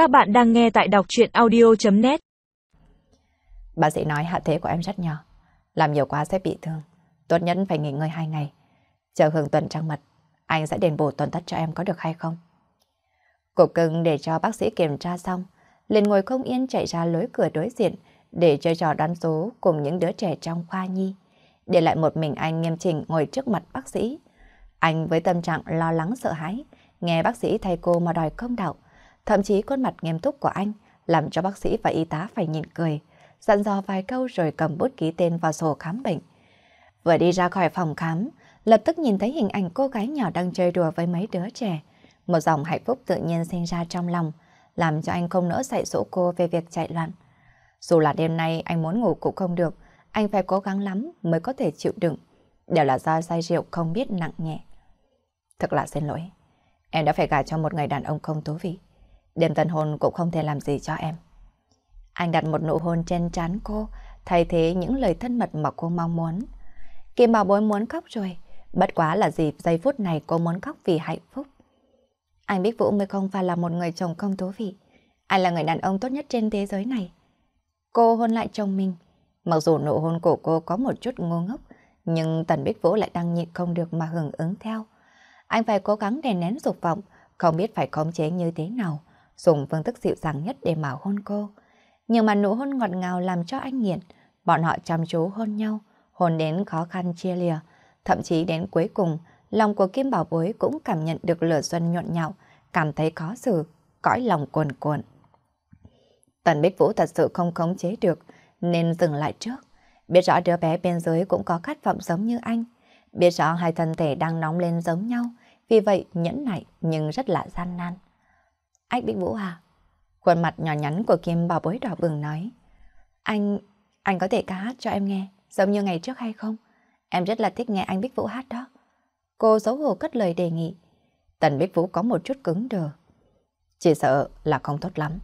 Các bạn đang nghe tại đọc chuyện audio.net Bác sĩ nói hạ thế của em rất nhỏ. Làm nhiều quá sẽ bị thương. Tốt nhất phải nghỉ ngơi 2 ngày. Chờ hưởng tuần trăng mật, anh sẽ đền bù tuần tất cho em có được hay không? Cục cưng để cho bác sĩ kiểm tra xong, liền ngồi không yên chạy ra lối cửa đối diện để chơi trò đoán số cùng những đứa trẻ trong khoa nhi. Để lại một mình anh nghiêm chỉnh ngồi trước mặt bác sĩ. Anh với tâm trạng lo lắng sợ hãi, nghe bác sĩ thay cô mà đòi công đạo. Thậm chí khuôn mặt nghiêm túc của anh làm cho bác sĩ và y tá phải nhịn cười, dặn dò vài câu rồi cầm bút ký tên vào sổ khám bệnh. Vừa đi ra khỏi phòng khám, lập tức nhìn thấy hình ảnh cô gái nhỏ đang chơi đùa với mấy đứa trẻ. Một dòng hạnh phúc tự nhiên sinh ra trong lòng, làm cho anh không nỡ dạy dỗ cô về việc chạy loạn. Dù là đêm nay anh muốn ngủ cũng không được, anh phải cố gắng lắm mới có thể chịu đựng. Đều là do say rượu không biết nặng nhẹ. Thật là xin lỗi. Em đã phải gả cho một người đàn ông không thú vị. Đêm tân hôn cũng không thể làm gì cho em. Anh đặt một nụ hôn trên trán cô, thay thế những lời thân mật mà cô mong muốn. Kim Bảo Bối muốn khóc rồi, bất quá là dịp giây phút này cô muốn khóc vì hạnh phúc. Anh biết Vũ mới không phải là một người chồng không thú vị. Anh là người đàn ông tốt nhất trên thế giới này. Cô hôn lại chồng mình. Mặc dù nụ hôn của cô có một chút ngu ngốc, nhưng Tần Bích Vũ lại đang nhịn không được mà hưởng ứng theo. Anh phải cố gắng đè nén dục vọng, không biết phải khống chế như thế nào, dùng phương thức dịu dàng nhất để mà hôn cô. Nhưng mà nụ hôn ngọt ngào làm cho anh nghiện, bọn họ chăm chú hôn nhau, hôn đến khó khăn chia lìa. Thậm chí đến cuối cùng, lòng của Kim Bảo Bối cũng cảm nhận được lửa xuân nhộn nhạo, cảm thấy khó xử, cõi lòng cuồn cuộn. Tần Bích Vũ thật sự không khống chế được, nên dừng lại trước. Biết rõ đứa bé bên dưới cũng có khát vọng giống như anh. Biết rõ hai thân thể đang nóng lên giống nhau, vì vậy nhẫn nại nhưng rất là gian nan. Anh Bích Vũ à? Khuôn mặt nhỏ nhắn của Kim Bảo Bối đỏ bừng nói. Anh, anh có thể ca hát cho em nghe, giống như ngày trước hay không? Em rất là thích nghe anh Bích Vũ hát đó. Cô xấu hổ cất lời đề nghị. Tần Bích Vũ có một chút cứng đờ. Chỉ sợ là không tốt lắm.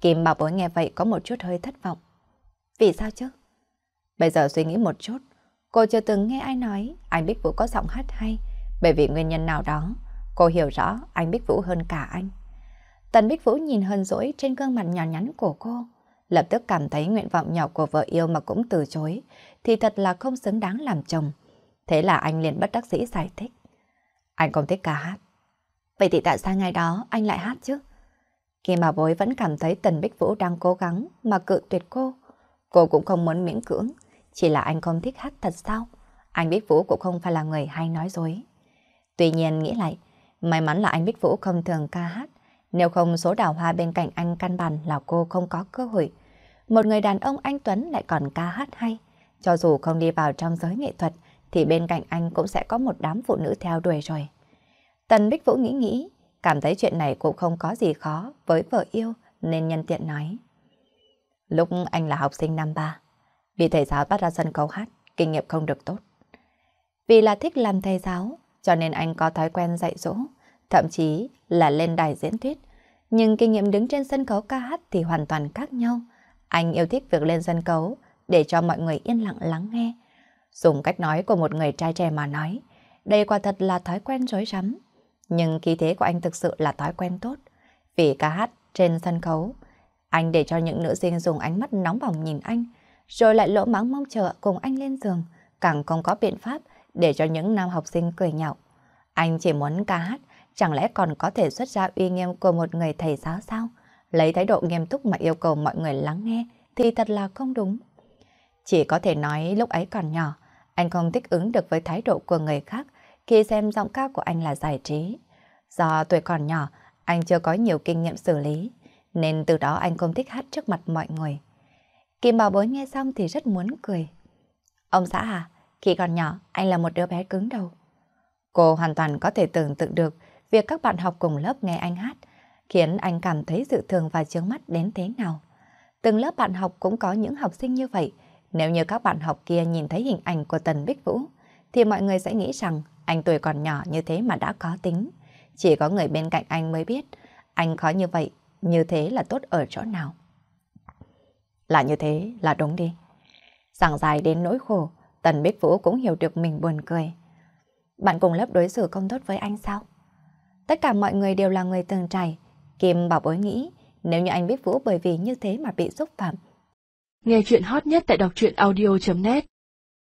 Kim Bảo Bối nghe vậy có một chút hơi thất vọng. Vì sao chứ? Bây giờ suy nghĩ một chút, cô chưa từng nghe ai nói anh Bích Vũ có giọng hát hay, bởi vì nguyên nhân nào đó, cô hiểu rõ anh Bích Vũ hơn cả anh. Tần Bích Vũ nhìn hờn dỗi trên gương mặt nhỏ nhắn của cô, lập tức cảm thấy nguyện vọng nhỏ của vợ yêu mà cũng từ chối, thì thật là không xứng đáng làm chồng. Thế là anh liền bất đắc dĩ giải thích. Anh không thích ca hát. Vậy thì tại sao ngày đó anh lại hát chứ? Khi mà bối vẫn cảm thấy Tần Bích Vũ đang cố gắng mà cự tuyệt cô. Cô cũng không muốn miễn cưỡng, chỉ là anh không thích hát thật sao? Anh Bích Vũ cũng không phải là người hay nói dối. Tuy nhiên nghĩ lại, may mắn là anh Bích Vũ không thường ca hát, nếu không số đào hoa bên cạnh anh căn bản là cô không có cơ hội. Một người đàn ông anh Tuấn lại còn ca hát hay. Cho dù không đi vào trong giới nghệ thuật, thì bên cạnh anh cũng sẽ có một đám phụ nữ theo đuổi rồi. Tần Bích Vũ nghĩ nghĩ, cảm thấy chuyện này cũng không có gì khó với vợ yêu, nên nhân tiện nói. Lúc anh là học sinh năm ba, vì thầy giáo bắt ra sân khấu hát, kinh nghiệm không được tốt. Vì là thích làm thầy giáo, cho nên anh có thói quen dạy dỗ, thậm chí là lên đài diễn thuyết. Nhưng kinh nghiệm đứng trên sân khấu ca hát thì hoàn toàn khác nhau. Anh yêu thích việc lên sân khấu để cho mọi người yên lặng lắng nghe. Dùng cách nói của một người trai trẻ mà nói, đây quả thật là thói quen rối rắm. Nhưng khí thế của anh thực sự là thói quen tốt. Vì ca hát trên sân khấu, anh để cho những nữ sinh dùng ánh mắt nóng bỏng nhìn anh, rồi lại lỗ mắng mong chờ cùng anh lên giường, càng không có biện pháp để cho những nam học sinh cười nhạo. Anh chỉ muốn ca hát, chẳng lẽ còn có thể xuất ra uy nghiêm của một người thầy giáo sao? Lấy thái độ nghiêm túc mà yêu cầu mọi người lắng nghe thì thật là không đúng. Chỉ có thể nói lúc ấy còn nhỏ, anh không thích ứng được với thái độ của người khác khi xem giọng ca của anh là giải trí. Do tuổi còn nhỏ, anh chưa có nhiều kinh nghiệm xử lý, nên từ đó anh không thích hát trước mặt mọi người. Kim Bảo Bối nghe xong thì rất muốn cười. Ông xã à, khi còn nhỏ, anh là một đứa bé cứng đầu. Cô hoàn toàn có thể tưởng tượng được việc các bạn học cùng lớp nghe anh hát, khiến anh cảm thấy dự thường và chướng mắt đến thế nào. Từng lớp bạn học cũng có những học sinh như vậy. Nếu như các bạn học kia nhìn thấy hình ảnh của Tần Bích Vũ, thì mọi người sẽ nghĩ rằng anh tuổi còn nhỏ như thế mà đã có tính. Chỉ có người bên cạnh anh mới biết, anh khó như vậy, như thế là tốt ở chỗ nào. Là như thế là đúng đi. Giảng dài đến nỗi khổ, Tần Bích Vũ cũng hiểu được mình buồn cười. Bạn cùng lớp đối xử không tốt với anh sao? Tất cả mọi người đều là người từng trải. Kim bảo bối nghĩ, Nếu như anh biết Vũ bởi vì như thế mà bị xúc phạm. Nghe chuyện hot nhất tại đọc truyện audio.net